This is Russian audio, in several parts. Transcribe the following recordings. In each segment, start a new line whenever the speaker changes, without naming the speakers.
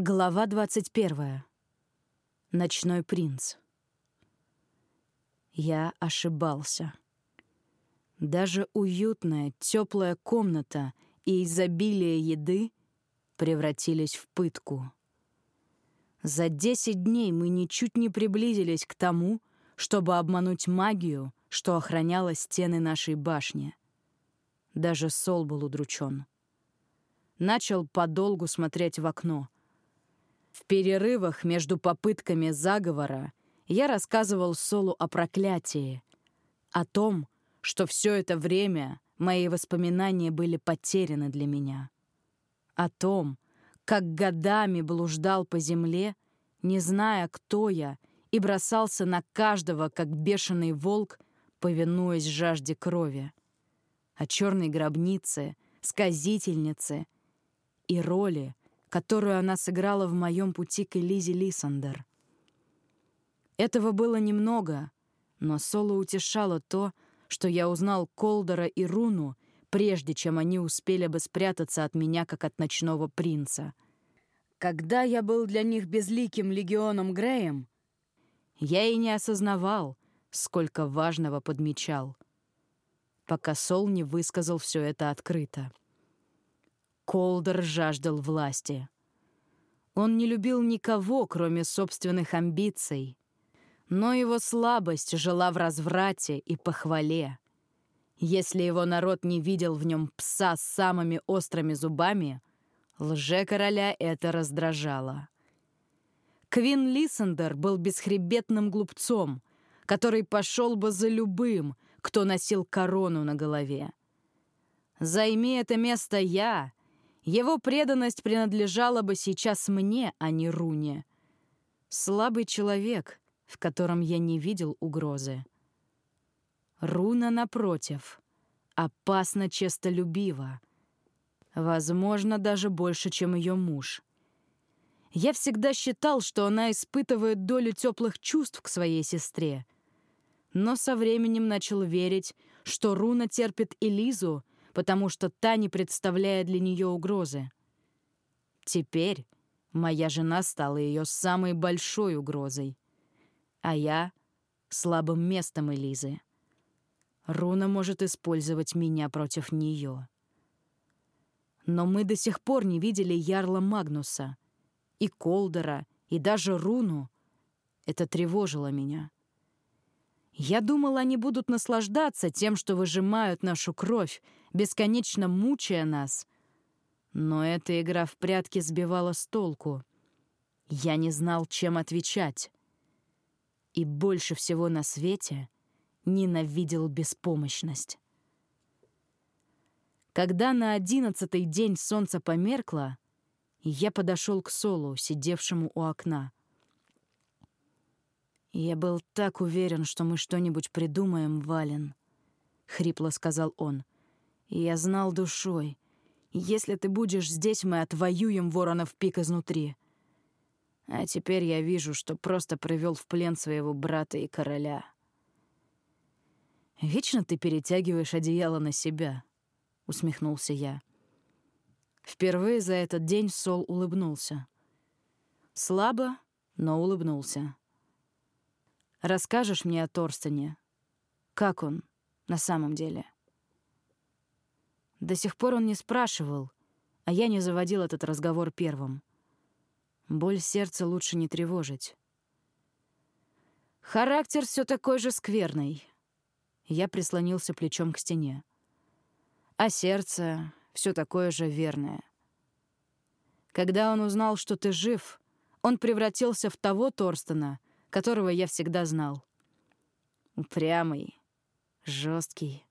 Глава 21. Ночной принц. Я ошибался. Даже уютная, теплая комната и изобилие еды превратились в пытку. За десять дней мы ничуть не приблизились к тому, чтобы обмануть магию, что охраняла стены нашей башни. Даже Сол был удручен. Начал подолгу смотреть в окно — в перерывах между попытками заговора я рассказывал Солу о проклятии, о том, что все это время мои воспоминания были потеряны для меня, о том, как годами блуждал по земле, не зная, кто я, и бросался на каждого, как бешеный волк, повинуясь жажде крови, о черной гробнице, сказительнице и роли, которую она сыграла в моем пути к Элизе Лиссандер. Этого было немного, но Соло утешало то, что я узнал Колдора и Руну, прежде чем они успели бы спрятаться от меня, как от ночного принца. Когда я был для них безликим легионом Греем, я и не осознавал, сколько важного подмечал, пока Сол не высказал все это открыто. Колдер жаждал власти. Он не любил никого, кроме собственных амбиций. Но его слабость жила в разврате и похвале. Если его народ не видел в нем пса с самыми острыми зубами, лже-короля это раздражало. Квин Лиссендер был бесхребетным глупцом, который пошел бы за любым, кто носил корону на голове. Займи это место я, его преданность принадлежала бы сейчас мне, а не Руне. Слабый человек, в котором я не видел угрозы. Руна, напротив, опасно честолюбива. Возможно, даже больше, чем ее муж. Я всегда считал, что она испытывает долю теплых чувств к своей сестре. Но со временем начал верить, что Руна терпит Элизу — потому что та не представляет для нее угрозы. Теперь моя жена стала ее самой большой угрозой, а я — слабым местом Элизы. Руна может использовать меня против нее. Но мы до сих пор не видели Ярла Магнуса, и Колдера, и даже Руну. Это тревожило меня. Я думал, они будут наслаждаться тем, что выжимают нашу кровь, бесконечно мучая нас. Но эта игра в прятки сбивала с толку. Я не знал, чем отвечать. И больше всего на свете ненавидел беспомощность. Когда на одиннадцатый день солнце померкло, я подошел к Солу, сидевшему у окна — «Я был так уверен, что мы что-нибудь придумаем, Вален», — хрипло сказал он. «Я знал душой. Если ты будешь здесь, мы отвоюем воронов пик изнутри. А теперь я вижу, что просто привел в плен своего брата и короля». «Вечно ты перетягиваешь одеяло на себя», — усмехнулся я. Впервые за этот день Сол улыбнулся. Слабо, но улыбнулся. Расскажешь мне о Торстене? Как он на самом деле?» До сих пор он не спрашивал, а я не заводил этот разговор первым. Боль сердца лучше не тревожить. Характер все такой же скверный. Я прислонился плечом к стене. А сердце все такое же верное. Когда он узнал, что ты жив, он превратился в того Торстена, которого я всегда знал. Упрямый, жесткий.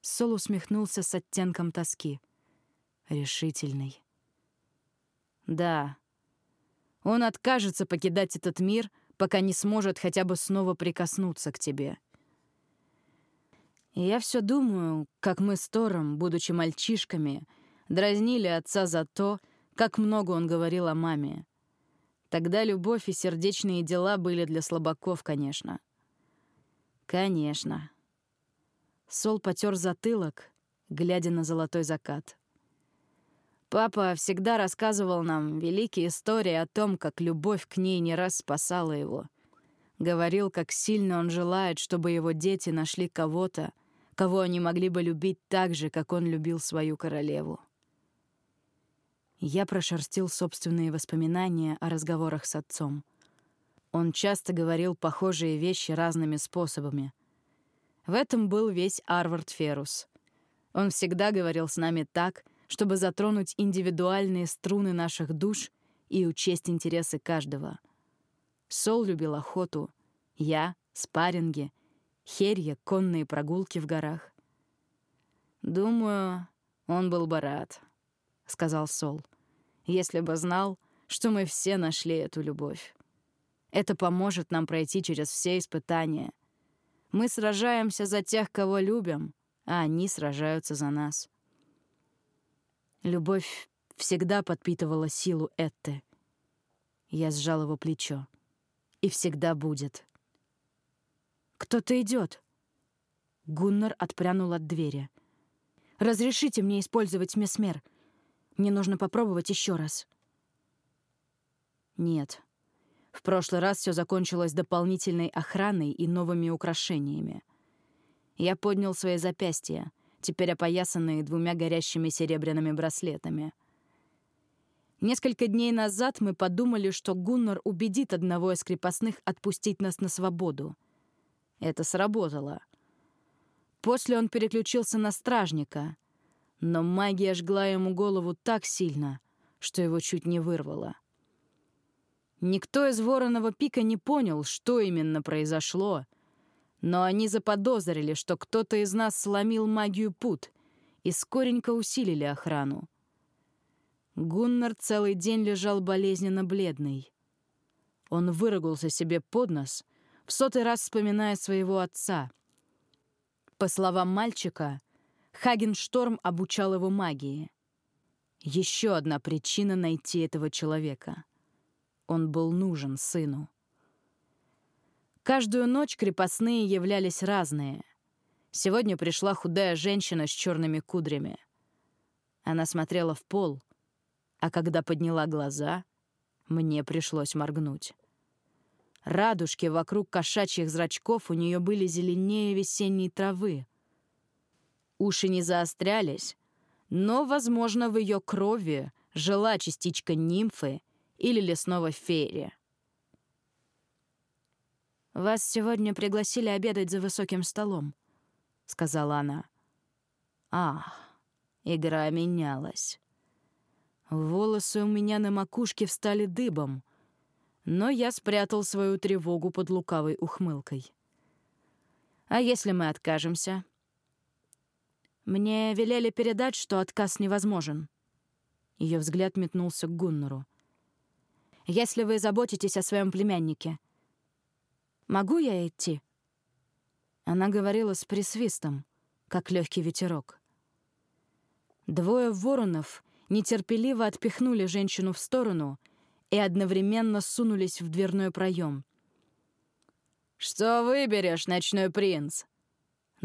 Сол усмехнулся с оттенком тоски. Решительный. Да, он откажется покидать этот мир, пока не сможет хотя бы снова прикоснуться к тебе. И я все думаю, как мы с Тором, будучи мальчишками, дразнили отца за то, как много он говорил о маме. Тогда любовь и сердечные дела были для слабаков, конечно. Конечно. Сол потер затылок, глядя на золотой закат. Папа всегда рассказывал нам великие истории о том, как любовь к ней не раз спасала его. Говорил, как сильно он желает, чтобы его дети нашли кого-то, кого они могли бы любить так же, как он любил свою королеву. Я прошерстил собственные воспоминания о разговорах с отцом. Он часто говорил похожие вещи разными способами. В этом был весь Арвард Ферус. Он всегда говорил с нами так, чтобы затронуть индивидуальные струны наших душ и учесть интересы каждого. Сол любил охоту, я — спарринги, Херья — конные прогулки в горах. «Думаю, он был бы рад», — сказал Сол, «если бы знал, что мы все нашли эту любовь. Это поможет нам пройти через все испытания. Мы сражаемся за тех, кого любим, а они сражаются за нас». Любовь всегда подпитывала силу Этты. Я сжал его плечо. И всегда будет. «Кто-то идет. Гуннар отпрянул от двери. «Разрешите мне использовать месмер. Мне нужно попробовать еще раз». «Нет. В прошлый раз все закончилось дополнительной охраной и новыми украшениями. Я поднял свои запястья — теперь опоясанные двумя горящими серебряными браслетами. Несколько дней назад мы подумали, что Гуннар убедит одного из крепостных отпустить нас на свободу. Это сработало. После он переключился на стражника, но магия жгла ему голову так сильно, что его чуть не вырвало. Никто из Вороного пика не понял, что именно произошло — но они заподозрили, что кто-то из нас сломил магию пут и скоренько усилили охрану. Гуннар целый день лежал болезненно бледный. Он выругался себе под нос, в сотый раз вспоминая своего отца. По словам мальчика, Хагеншторм обучал его магии. Еще одна причина найти этого человека. Он был нужен сыну. Каждую ночь крепостные являлись разные. Сегодня пришла худая женщина с черными кудрями. Она смотрела в пол, а когда подняла глаза, мне пришлось моргнуть. Радужки вокруг кошачьих зрачков у нее были зеленее весенней травы. Уши не заострялись, но, возможно, в ее крови жила частичка нимфы или лесного феерия. «Вас сегодня пригласили обедать за высоким столом», — сказала она. «Ах, игра менялась. Волосы у меня на макушке встали дыбом, но я спрятал свою тревогу под лукавой ухмылкой. «А если мы откажемся?» «Мне велели передать, что отказ невозможен». Ее взгляд метнулся к Гуннеру. «Если вы заботитесь о своем племяннике, Могу я идти?» Она говорила с присвистом, как легкий ветерок. Двое воронов нетерпеливо отпихнули женщину в сторону и одновременно сунулись в дверной проем. «Что выберешь, ночной принц?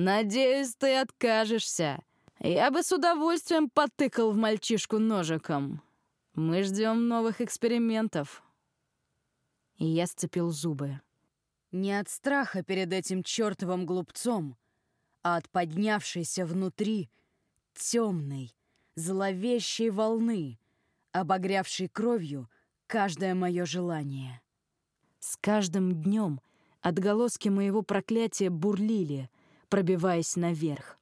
Надеюсь, ты откажешься. Я бы с удовольствием потыкал в мальчишку ножиком. Мы ждем новых экспериментов». И я сцепил зубы. Не от страха перед этим чертовым глупцом, а от поднявшейся внутри темной, зловещей волны, обогрявшей кровью каждое мое желание. С каждым днем отголоски моего проклятия бурлили, пробиваясь наверх.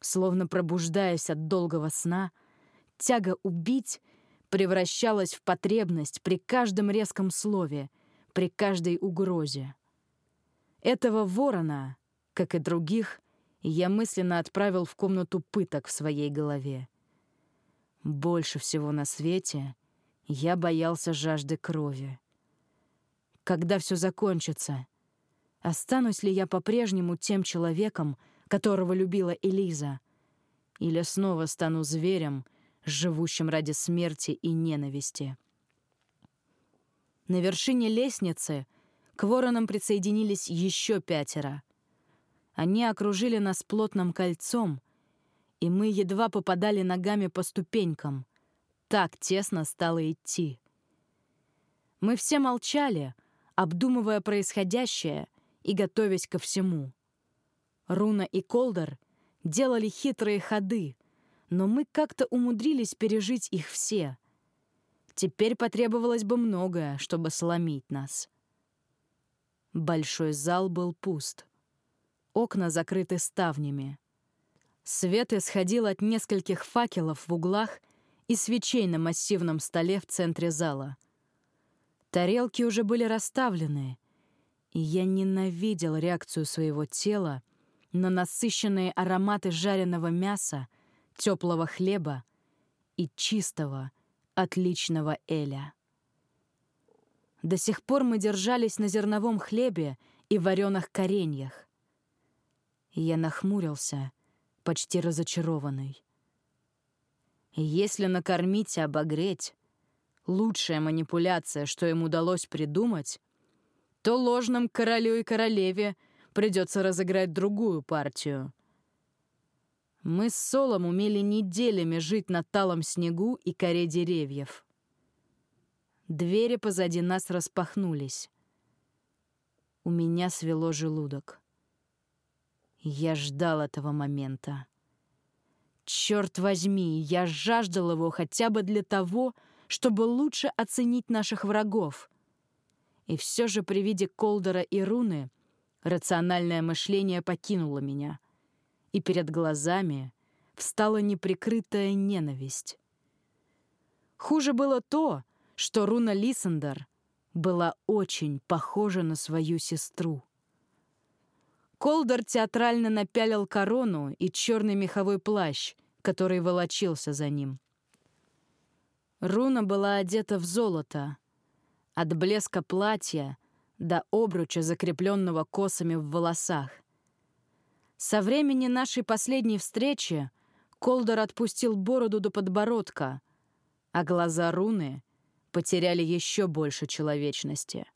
Словно пробуждаясь от долгого сна, тяга убить превращалась в потребность при каждом резком слове — при каждой угрозе. Этого ворона, как и других, я мысленно отправил в комнату пыток в своей голове. Больше всего на свете я боялся жажды крови. Когда все закончится, останусь ли я по-прежнему тем человеком, которого любила Элиза, или снова стану зверем, живущим ради смерти и ненависти? На вершине лестницы к воронам присоединились еще пятеро. Они окружили нас плотным кольцом, и мы едва попадали ногами по ступенькам, так тесно стало идти. Мы все молчали, обдумывая происходящее и готовясь ко всему. Руна и Колдер делали хитрые ходы, но мы как-то умудрились пережить их все. Теперь потребовалось бы многое, чтобы сломить нас. Большой зал был пуст. Окна закрыты ставнями. Свет исходил от нескольких факелов в углах и свечей на массивном столе в центре зала. Тарелки уже были расставлены, и я ненавидел реакцию своего тела на насыщенные ароматы жареного мяса, теплого хлеба и чистого, отличного эля. До сих пор мы держались на зерновом хлебе и вареных кореньях. Я нахмурился — почти разочарованный. Если накормить и обогреть — лучшая манипуляция, что им удалось придумать, то ложным королю и королеве придется разыграть другую партию. Мы с Солом умели неделями жить на талом снегу и коре деревьев. Двери позади нас распахнулись. У меня свело желудок. Я ждал этого момента. Черт возьми, я жаждал его хотя бы для того, чтобы лучше оценить наших врагов. И все же при виде Колдера и Руны рациональное мышление покинуло меня, и перед глазами встала неприкрытая ненависть. Хуже было то, что Руна Лисендер была очень похожа на свою сестру. Колдер театрально напялил корону и черный меховой плащ, который волочился за ним. Руна была одета в золото. От блеска платья до обруча, закрепленного косами в волосах. Со времени нашей последней встречи Колдер отпустил бороду до подбородка, а глаза руны потеряли еще больше человечности.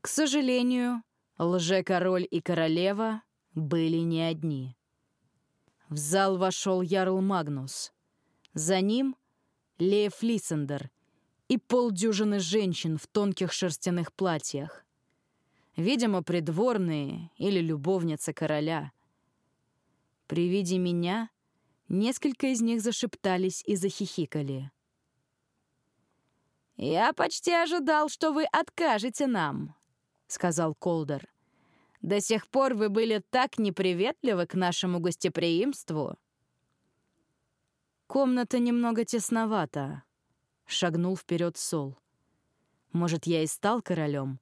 К сожалению, Лже-король и королева были не одни. В зал вошел Ярл Магнус. За ним — Лев Лиссендер и полдюжины женщин в тонких шерстяных платьях. Видимо, придворные или любовницы короля. При виде меня несколько из них зашептались и захихикали. «Я почти ожидал, что вы откажете нам», — сказал Колдер. «До сих пор вы были так неприветливы к нашему гостеприимству». «Комната немного тесновата», — шагнул вперед Сол. «Может, я и стал королем,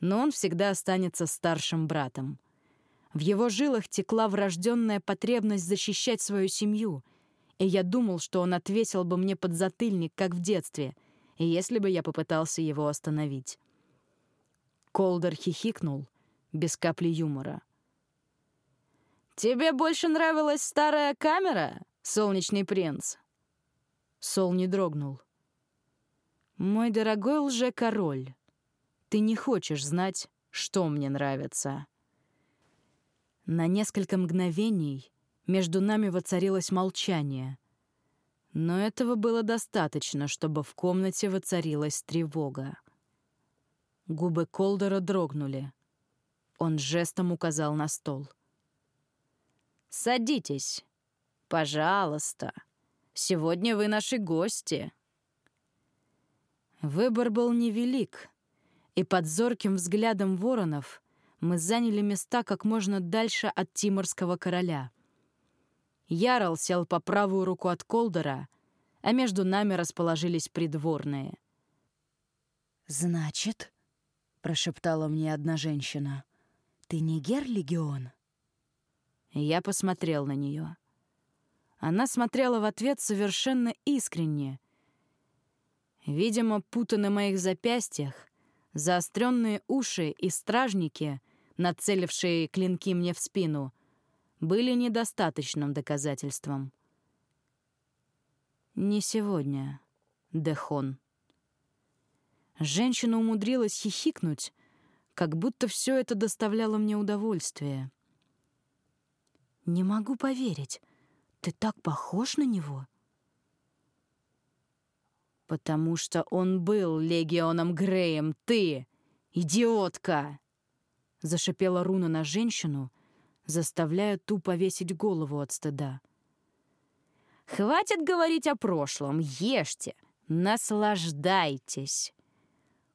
но он всегда останется старшим братом. В его жилах текла врожденная потребность защищать свою семью, и я думал, что он отвесил бы мне подзатыльник, как в детстве, если бы я попытался его остановить». Колдер хихикнул, без капли юмора. «Тебе больше нравилась старая камера, солнечный принц?» Сол не дрогнул. «Мой дорогой лже-король, ты не хочешь знать, что мне нравится». На несколько мгновений между нами воцарилось молчание. Но этого было достаточно, чтобы в комнате воцарилась тревога. Губы Колдера дрогнули. Он жестом указал на стол. «Садитесь. Пожалуйста. Сегодня вы наши гости». Выбор был невелик, и под зорким взглядом воронов мы заняли места как можно дальше от Тиморского короля. Ярл сел по правую руку от Колдера, а между нами расположились придворные.
«Значит...» — прошептала мне одна женщина. «Ты не Гер-легион?»
Я посмотрел на нее. Она смотрела в ответ совершенно искренне. Видимо, путы на моих запястьях, заостренные уши и стражники, нацелившие клинки мне в спину, были недостаточным доказательством. «Не сегодня, Дехон». Женщина умудрилась хихикнуть, как будто все это доставляло мне удовольствие.
«Не могу поверить. Ты так похож на него?»
Потому что он был легионом Греем, ты, идиотка! Зашипела руна на женщину, заставляя ту повесить голову от стыда. «Хватит говорить о прошлом, ешьте, наслаждайтесь!»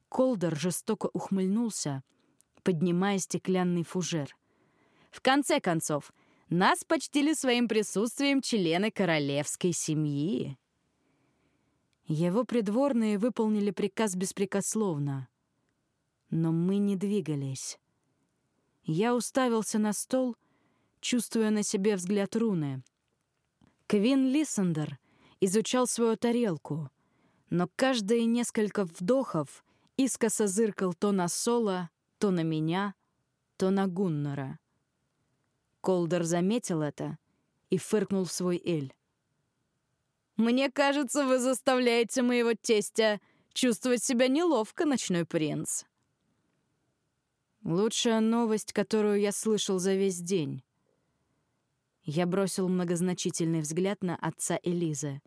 Колдер жестоко ухмыльнулся, поднимая стеклянный фужер. «В конце концов, нас почтили своим присутствием члены королевской семьи». Его придворные выполнили приказ беспрекословно. Но мы не двигались. Я уставился на стол, чувствуя на себе взгляд руны. Квин Лиссендер изучал свою тарелку, но каждые несколько вдохов искоса зыркал то на Соло, то на меня, то на Гуннора. Колдер заметил это и фыркнул в свой эль. «Мне кажется, вы заставляете моего тестя чувствовать себя неловко, ночной принц». Лучшая новость, которую я слышал за весь день. Я бросил многозначительный взгляд на отца Элизы.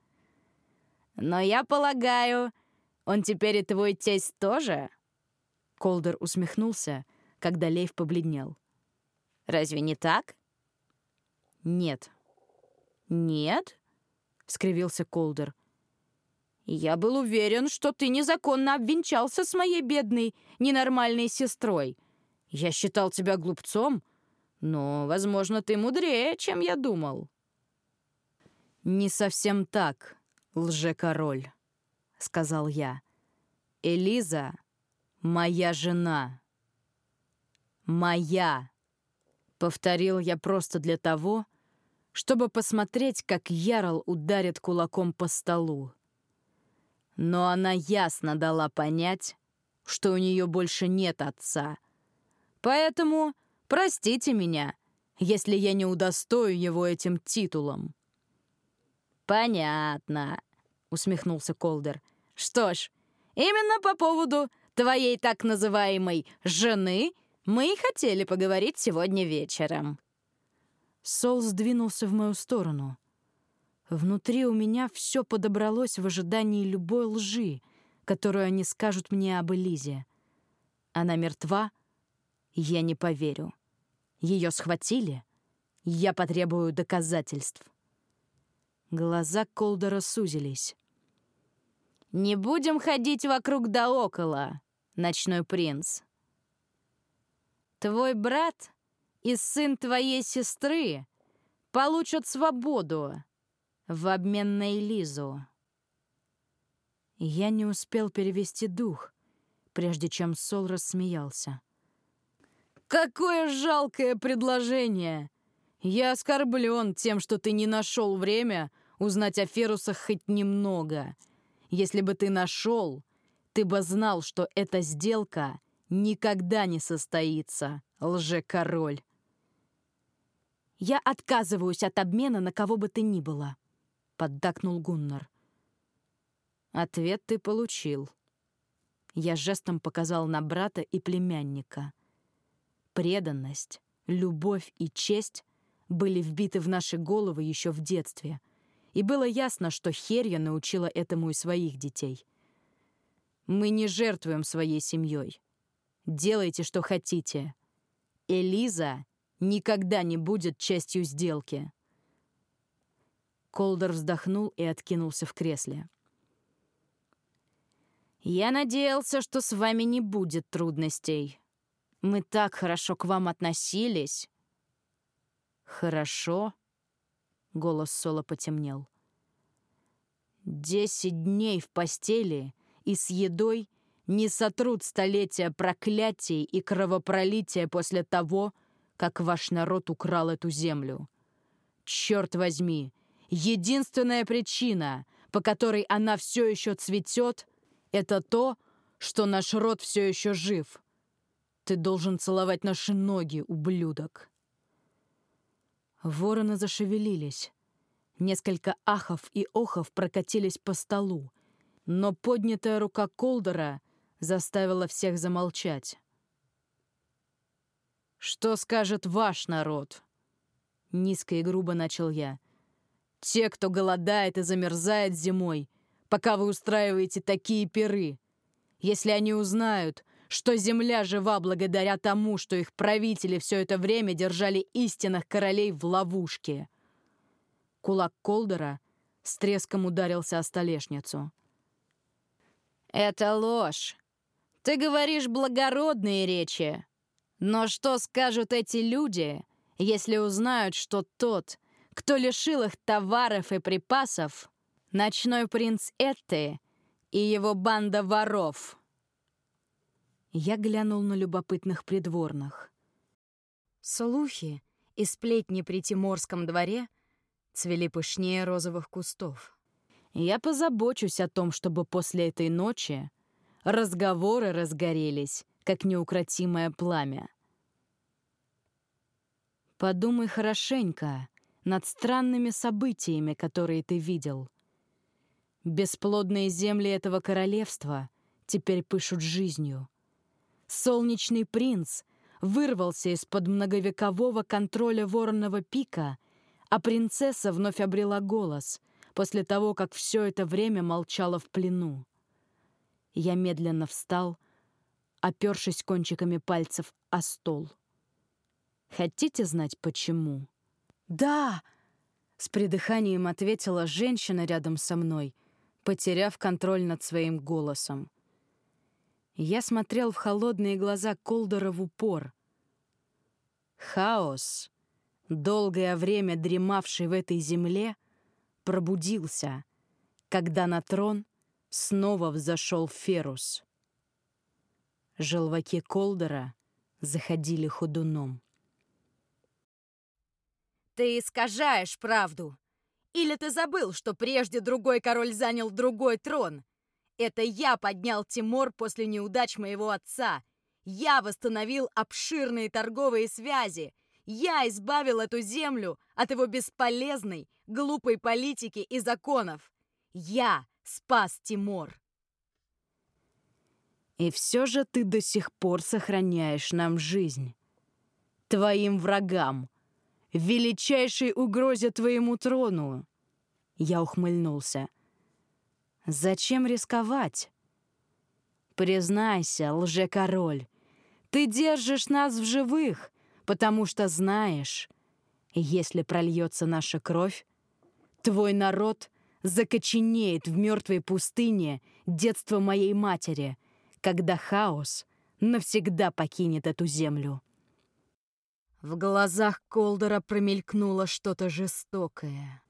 «Но я полагаю, он теперь и твой тесть тоже?» Колдер усмехнулся, когда Лейв побледнел. «Разве не так?» «Нет». «Нет?» — скривился Колдер. «Я был уверен, что ты незаконно обвенчался с моей бедной, ненормальной сестрой. Я считал тебя глупцом, но, возможно, ты мудрее, чем я думал». «Не совсем так, лже-король», — сказал я. «Элиза — моя жена». «Моя», — повторил я просто для того, чтобы посмотреть, как Ярл ударит кулаком по столу. Но она ясно дала понять, что у нее больше нет отца. Поэтому простите меня, если я не удостою его этим титулом. «Понятно», — усмехнулся Колдер. «Что ж, именно по поводу твоей так называемой «жены» мы и хотели поговорить сегодня вечером». Сол сдвинулся в мою сторону. Внутри у меня все подобралось в ожидании любой лжи, которую они скажут мне об Элизе. Она мертва? Я не поверю. Ее схватили? Я потребую доказательств. Глаза Колдера сузились. «Не будем ходить вокруг да около, ночной принц. Твой брат и сын твоей сестры получат свободу в обмен на Элизу. Я не успел перевести дух, прежде чем Сол рассмеялся. «Какое жалкое предложение! Я оскорблен тем, что ты не нашел время узнать о Ферусах хоть немного. Если бы ты нашел, ты бы знал, что эта сделка никогда не состоится, лже-король. «Я отказываюсь от обмена на кого бы ты ни было», — поддакнул Гуннар. «Ответ ты получил». Я жестом показал на брата и племянника. Преданность, любовь и честь были вбиты в наши головы еще в детстве, и было ясно, что Херья научила этому и своих детей. Мы не жертвуем своей семьей. Делайте, что хотите. Элиза никогда не будет частью сделки. Колдер вздохнул и откинулся в кресле. «Я надеялся, что с вами не будет трудностей. Мы так хорошо к вам относились». «Хорошо?» — голос Соло потемнел. «Десять дней в постели и с едой не сотрут столетия проклятий и кровопролития после того, как ваш народ украл эту землю. Черт возьми, единственная причина, по которой она все еще цветет, это то, что наш род все еще жив. Ты должен целовать наши ноги, ублюдок. Вороны зашевелились. Несколько ахов и охов прокатились по столу, но поднятая рука Колдера заставила всех замолчать. «Что скажет ваш народ?» Низко и грубо начал я. «Те, кто голодает и замерзает зимой, пока вы устраиваете такие пиры. Если они узнают, что земля жива благодаря тому, что их правители все это время держали истинных королей в ловушке. Кулак Колдера с треском ударился о столешницу. «Это ложь. Ты говоришь благородные речи. Но что скажут эти люди, если узнают, что тот, кто лишил их товаров и припасов, ночной принц Этты и его банда воров?» Я глянул на любопытных придворных. Слухи и сплетни при Тиморском дворе цвели пышнее розовых кустов. Я позабочусь о том, чтобы после этой ночи разговоры разгорелись, как неукротимое пламя. Подумай хорошенько над странными событиями, которые ты видел. Бесплодные земли этого королевства теперь пышут жизнью. Солнечный принц вырвался из-под многовекового контроля вороного пика, а принцесса вновь обрела голос после того, как все это время молчала в плену. Я медленно встал, опершись кончиками пальцев о стол. Хотите знать, почему? «Да!» — с придыханием ответила женщина рядом со мной, потеряв контроль над своим голосом. Я смотрел в холодные глаза Колдора в упор. Хаос, долгое время дремавший в этой земле, пробудился, когда на трон снова взошел Ферус. Желваки Колдера заходили ходуном.
«Ты искажаешь правду! Или ты забыл, что прежде другой король занял другой трон? Это я поднял Тимор после неудач моего отца. Я восстановил обширные торговые связи. Я избавил эту землю от его бесполезной, глупой политики и законов. Я спас Тимор.
И все же ты до сих пор сохраняешь нам жизнь. Твоим врагам, величайшей угрозе твоему трону. Я ухмыльнулся. Зачем рисковать? Признайся, лже-король, ты держишь нас в живых, потому что знаешь, если прольется наша кровь, твой народ закоченеет в мертвой пустыне детства моей матери, когда хаос навсегда покинет эту землю. В глазах Колдера промелькнуло что-то жестокое.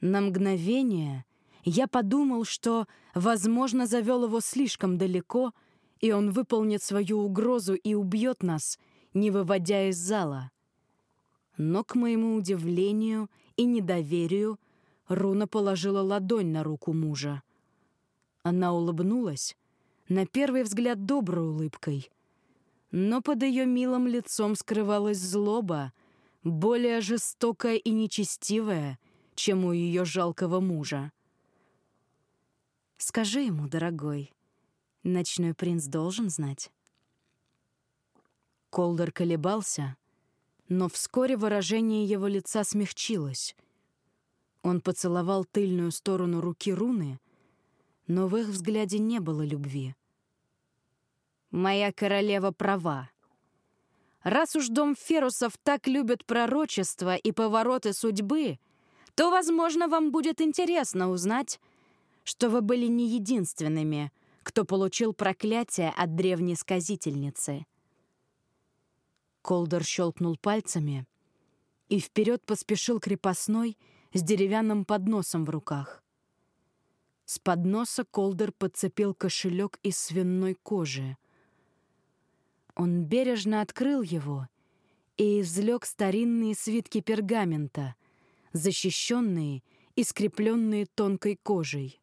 На мгновение я подумал, что, возможно, завел его слишком далеко, и он выполнит свою угрозу и убьет нас, не выводя из зала. Но, к моему удивлению и недоверию, Руна положила ладонь на руку мужа. Она улыбнулась, на первый взгляд доброй улыбкой. Но под ее милым лицом скрывалась злоба, более жестокая и нечестивая, чем у ее жалкого мужа. Скажи ему, дорогой, ночной принц должен знать. Колдер колебался, но вскоре выражение его лица смягчилось. Он поцеловал тыльную сторону руки руны, но в их взгляде не было любви. «Моя королева права. Раз уж дом Ферусов так любят пророчества и повороты судьбы, то, возможно, вам будет интересно узнать, что вы были не единственными, кто получил проклятие от древней сказительницы. Колдер щелкнул пальцами и вперед поспешил крепостной с деревянным подносом в руках. С подноса Колдер подцепил кошелек из свиной кожи. Он бережно открыл его и извлек старинные свитки пергамента, защищенные и скрепленные тонкой кожей.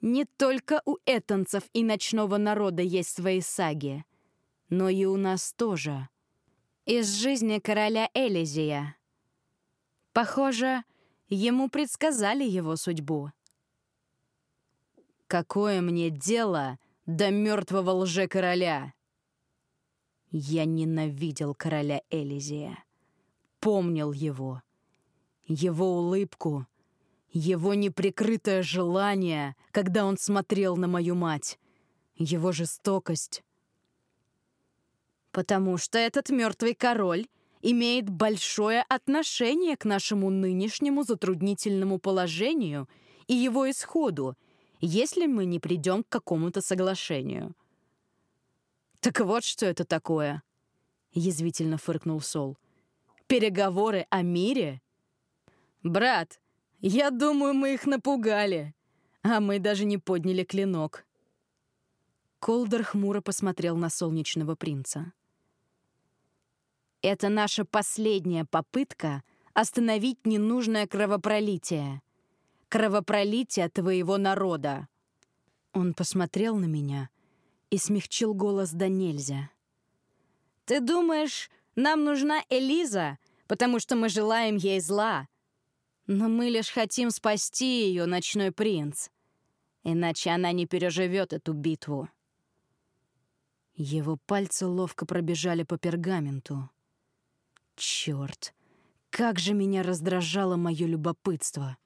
Не только у этонцев и ночного народа есть свои саги, но и у нас тоже. Из жизни короля Элизия. Похоже, ему предсказали его судьбу. Какое мне дело до мертвого лже-короля? Я ненавидел короля Элизия. Помнил его. Его улыбку, Его неприкрытое желание, когда он смотрел на мою мать. Его жестокость. Потому что этот мертвый король имеет большое отношение к нашему нынешнему затруднительному положению и его исходу, если мы не придем к какому-то соглашению. «Так вот, что это такое», — язвительно фыркнул Сол. «Переговоры о мире?» «Брат, я думаю, мы их напугали, а мы даже не подняли клинок». Колдер хмуро посмотрел на солнечного принца. «Это наша последняя попытка остановить ненужное кровопролитие. Кровопролитие твоего народа». Он посмотрел на меня и смягчил голос до нельзя. «Ты думаешь, нам нужна Элиза, потому что мы желаем ей зла, но мы лишь хотим спасти ее, ночной принц. Иначе она не переживет эту битву. Его пальцы ловко пробежали по пергаменту. Черт, как же меня раздражало мое любопытство.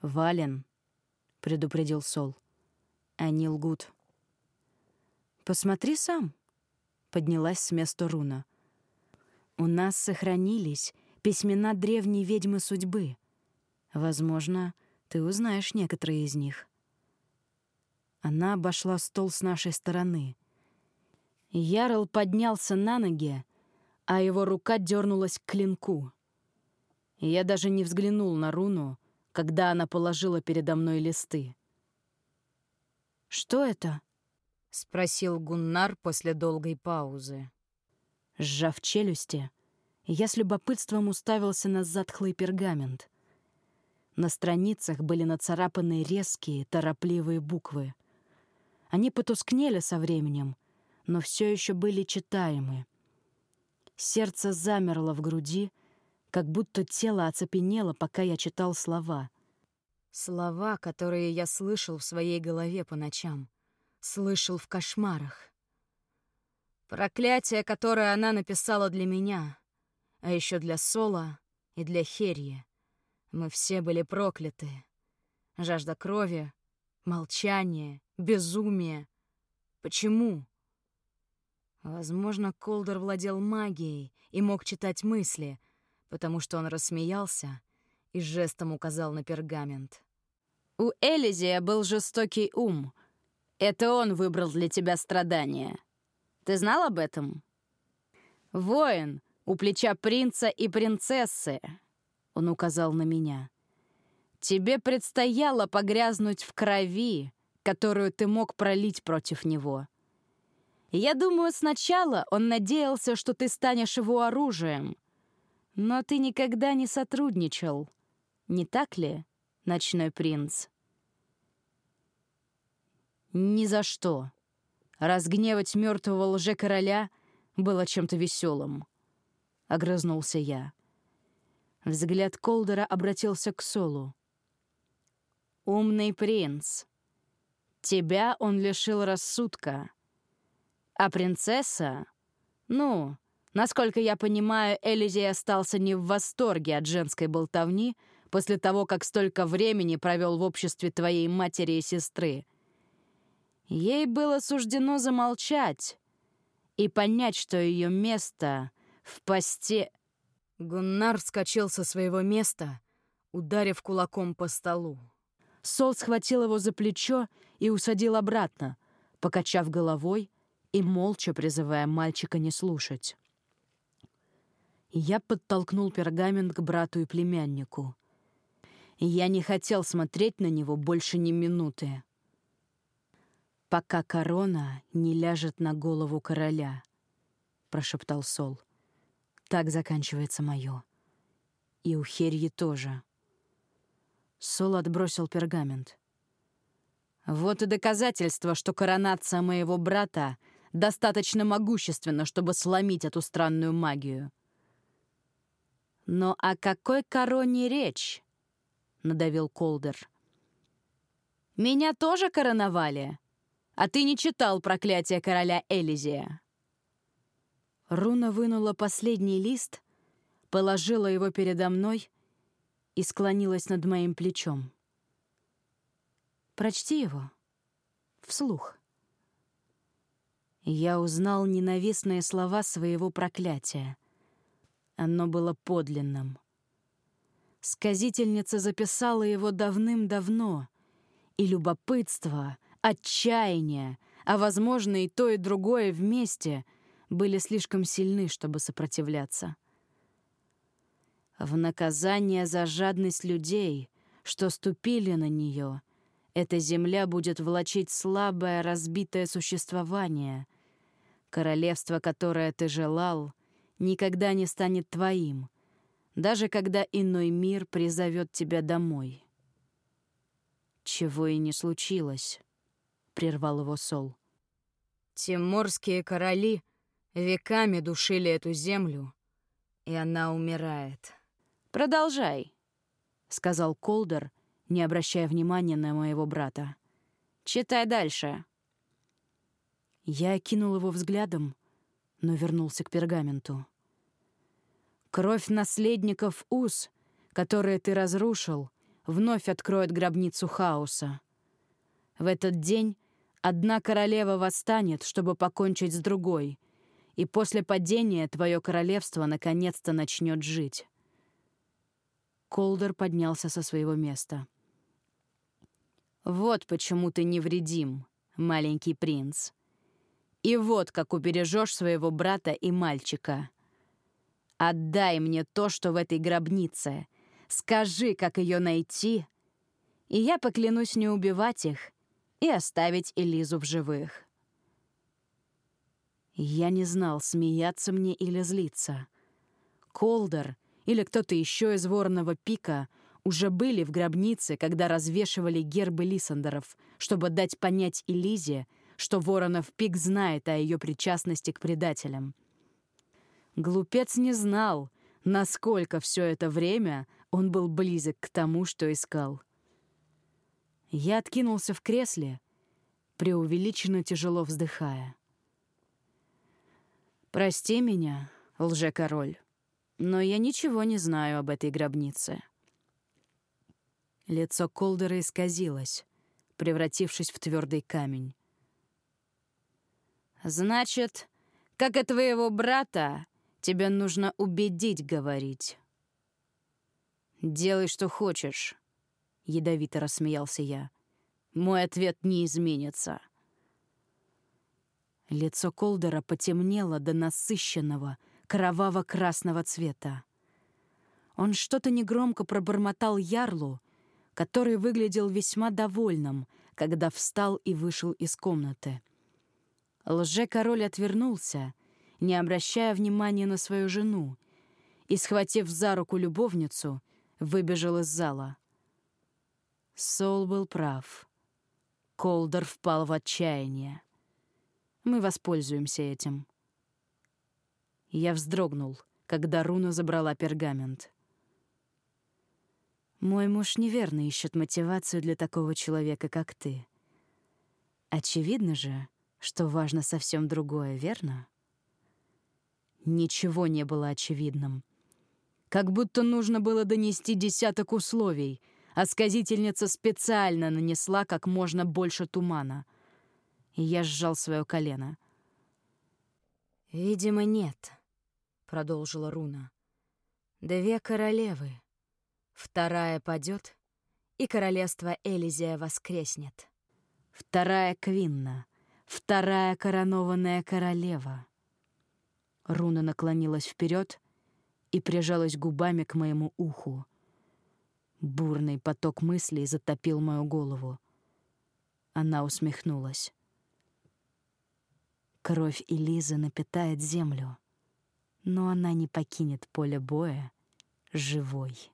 «Вален», — предупредил Сол, — «они лгут». «Посмотри сам», — поднялась с места руна. «У нас сохранились письмена древней ведьмы судьбы. Возможно, ты узнаешь некоторые из них. Она обошла стол с нашей стороны. Ярл поднялся на ноги, а его рука дернулась к клинку. Я даже не взглянул на руну, когда она положила передо мной листы. «Что это?» — спросил Гуннар после долгой паузы. Сжав челюсти, я с любопытством уставился на затхлый пергамент. На страницах были нацарапаны резкие, торопливые буквы. Они потускнели со временем, но все еще были читаемы. Сердце замерло в груди, как будто тело оцепенело, пока я читал слова. Слова, которые я слышал в своей голове по ночам, слышал в кошмарах. Проклятие, которое она написала для меня, а еще для Сола и для Херьи. Мы все были прокляты. Жажда крови, молчание, безумие. Почему? Возможно, Колдер владел магией и мог читать мысли, потому что он рассмеялся и жестом указал на пергамент. «У Элизия был жестокий ум. Это он выбрал для тебя страдания. Ты знал об этом?» «Воин, у плеча принца и принцессы», — он указал на меня. «Тебе предстояло погрязнуть в крови, которую ты мог пролить против него. Я думаю, сначала он надеялся, что ты станешь его оружием, но ты никогда не сотрудничал, не так ли, ночной принц?» «Ни за что», Разгневать мертвого лже-короля было чем-то веселым огрызнулся я. Взгляд Колдера обратился к Солу. «Умный принц. Тебя он лишил рассудка. А принцесса? Ну, насколько я понимаю, Элизей остался не в восторге от женской болтовни после того, как столько времени провел в обществе твоей матери и сестры. Ей было суждено замолчать и понять, что ее место в посте...» Гуннар вскочил со своего места, ударив кулаком по столу. Сол схватил его за плечо и усадил обратно, покачав головой и молча призывая мальчика не слушать. Я подтолкнул пергамент к брату и племяннику. Я не хотел смотреть на него больше ни минуты. «Пока корона не ляжет на голову короля», — прошептал Сол. Так заканчивается мое. И у Херьи тоже. Сол отбросил пергамент. Вот и доказательство, что коронация моего брата достаточно могущественна, чтобы сломить эту странную магию. «Но о какой короне речь?» — надавил Колдер. «Меня тоже короновали, а ты не читал проклятие короля Элизия». Руна вынула последний лист, положила его передо мной и склонилась над моим плечом. «Прочти его. Вслух». Я узнал ненавистные слова своего проклятия. Оно было подлинным. Сказительница записала его давным-давно, и любопытство, отчаяние, а, возможно, и то, и другое вместе были слишком сильны, чтобы сопротивляться. В наказание за жадность людей, что ступили на нее, эта земля будет влачить слабое, разбитое существование. Королевство, которое ты желал, никогда не станет твоим, даже когда иной мир призовет тебя домой. Чего и не случилось, — прервал его Сол.
Тиморские короли веками душили эту землю, и она умирает.
«Продолжай», — сказал Колдер, не обращая внимания на моего брата. «Читай дальше». Я окинул его взглядом, но вернулся к пергаменту. «Кровь наследников Уз, которые ты разрушил, вновь откроет гробницу хаоса. В этот день одна королева восстанет, чтобы покончить с другой, и после падения твое королевство наконец-то начнет жить». Колдер поднялся со своего места. «Вот почему ты невредим, маленький принц. И вот как убережешь своего брата и мальчика. Отдай мне то, что в этой гробнице. Скажи, как ее найти, и я поклянусь не убивать их и оставить Элизу в живых». Я не знал, смеяться мне или злиться. Колдер — или кто-то еще из Вороного пика уже были в гробнице, когда развешивали гербы Лисандеров, чтобы дать понять Элизе, что Воронов пик знает о ее причастности к предателям. Глупец не знал, насколько все это время он был близок к тому, что искал. Я откинулся в кресле, преувеличенно тяжело вздыхая. «Прости меня, лже-король но я ничего не знаю об этой гробнице». Лицо Колдера исказилось, превратившись в твердый камень. «Значит, как и твоего брата, тебе нужно убедить говорить». «Делай, что хочешь», — ядовито рассмеялся я. «Мой ответ не изменится». Лицо Колдера потемнело до насыщенного, кроваво-красного цвета. Он что-то негромко пробормотал Ярлу, который выглядел весьма довольным, когда встал и вышел из комнаты. Лже-король отвернулся, не обращая внимания на свою жену, и, схватив за руку любовницу, выбежал из зала. Сол был прав. Колдер впал в отчаяние. Мы воспользуемся этим. Я вздрогнул, когда Руна забрала пергамент. «Мой муж неверно ищет мотивацию для такого человека, как ты. Очевидно же, что важно совсем другое, верно?» Ничего не было очевидным. Как будто нужно было донести десяток условий, а сказительница специально нанесла как можно больше тумана. И я сжал свое колено.
«Видимо, нет», продолжила Руна. Две королевы. Вторая падет, и королевство Элизия воскреснет.
Вторая Квинна, вторая коронованная королева. Руна наклонилась вперед и прижалась губами к моему уху. Бурный поток мыслей затопил мою голову. Она усмехнулась. Кровь Элизы напитает землю но она не покинет поле боя живой.